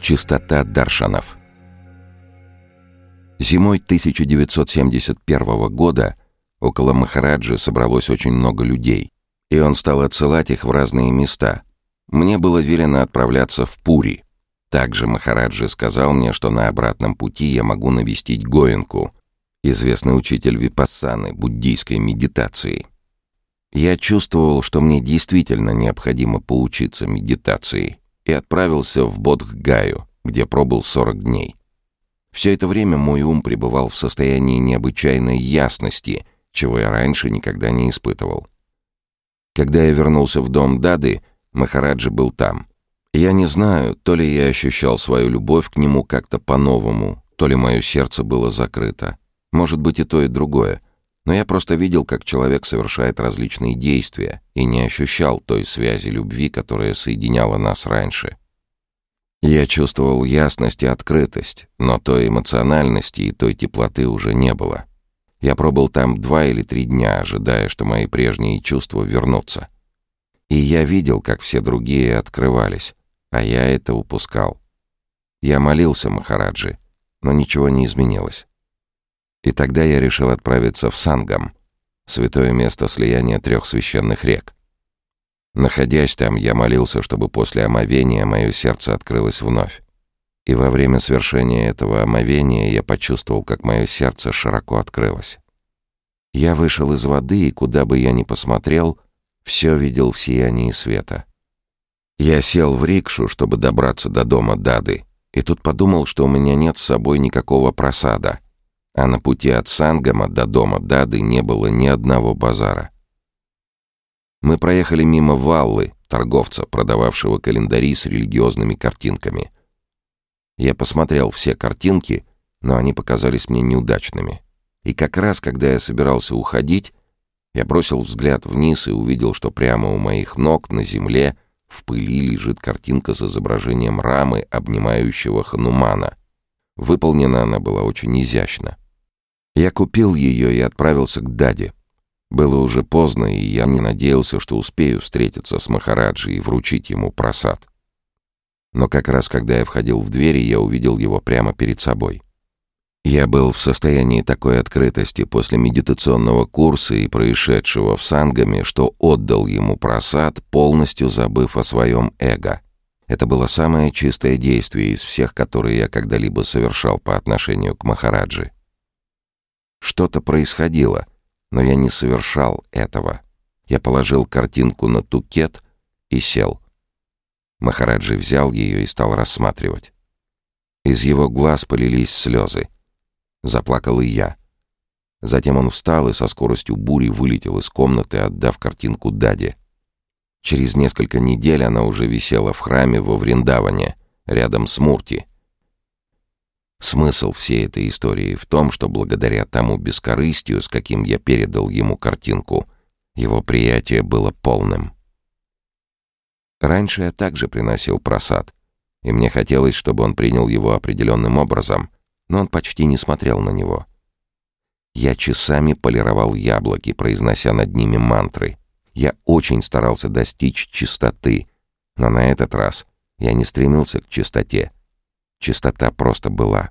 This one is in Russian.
Чистота Даршанов Зимой 1971 года около Махараджи собралось очень много людей, и он стал отсылать их в разные места. Мне было велено отправляться в Пури. Также Махараджи сказал мне, что на обратном пути я могу навестить Гоенку, известный учитель випассаны, буддийской медитации. Я чувствовал, что мне действительно необходимо поучиться медитации, и отправился в Бодхгаю, где пробыл 40 дней. Все это время мой ум пребывал в состоянии необычайной ясности, чего я раньше никогда не испытывал. Когда я вернулся в дом Дады, Махараджи был там. Я не знаю, то ли я ощущал свою любовь к нему как-то по-новому, то ли мое сердце было закрыто. Может быть и то, и другое. Но я просто видел, как человек совершает различные действия и не ощущал той связи любви, которая соединяла нас раньше. Я чувствовал ясность и открытость, но той эмоциональности и той теплоты уже не было. Я пробыл там два или три дня, ожидая, что мои прежние чувства вернутся. И я видел, как все другие открывались, а я это упускал. Я молился Махараджи, но ничего не изменилось. И тогда я решил отправиться в Сангам, святое место слияния трех священных рек. Находясь там, я молился, чтобы после омовения мое сердце открылось вновь. И во время свершения этого омовения я почувствовал, как мое сердце широко открылось. Я вышел из воды, и куда бы я ни посмотрел, все видел в сиянии света. Я сел в рикшу, чтобы добраться до дома Дады, и тут подумал, что у меня нет с собой никакого просада — а на пути от Сангама до дома Дады не было ни одного базара. Мы проехали мимо Валлы, торговца, продававшего календари с религиозными картинками. Я посмотрел все картинки, но они показались мне неудачными. И как раз, когда я собирался уходить, я бросил взгляд вниз и увидел, что прямо у моих ног на земле в пыли лежит картинка с изображением рамы, обнимающего Ханумана. Выполнена она была очень изящно. Я купил ее и отправился к Даде. Было уже поздно, и я не надеялся, что успею встретиться с Махараджи и вручить ему просад. Но как раз когда я входил в двери, я увидел его прямо перед собой. Я был в состоянии такой открытости после медитационного курса и происшедшего в Сангаме, что отдал ему просад, полностью забыв о своем эго. Это было самое чистое действие из всех, которые я когда-либо совершал по отношению к Махараджи. Что-то происходило, но я не совершал этого. Я положил картинку на тукет и сел. Махараджи взял ее и стал рассматривать. Из его глаз полились слезы. Заплакал и я. Затем он встал и со скоростью бури вылетел из комнаты, отдав картинку Даде. Через несколько недель она уже висела в храме во Вриндаване, рядом с Мурти, Смысл всей этой истории в том, что благодаря тому бескорыстию, с каким я передал ему картинку, его приятие было полным. Раньше я также приносил просад, и мне хотелось, чтобы он принял его определенным образом, но он почти не смотрел на него. Я часами полировал яблоки, произнося над ними мантры. Я очень старался достичь чистоты, но на этот раз я не стремился к чистоте — Чистота просто была.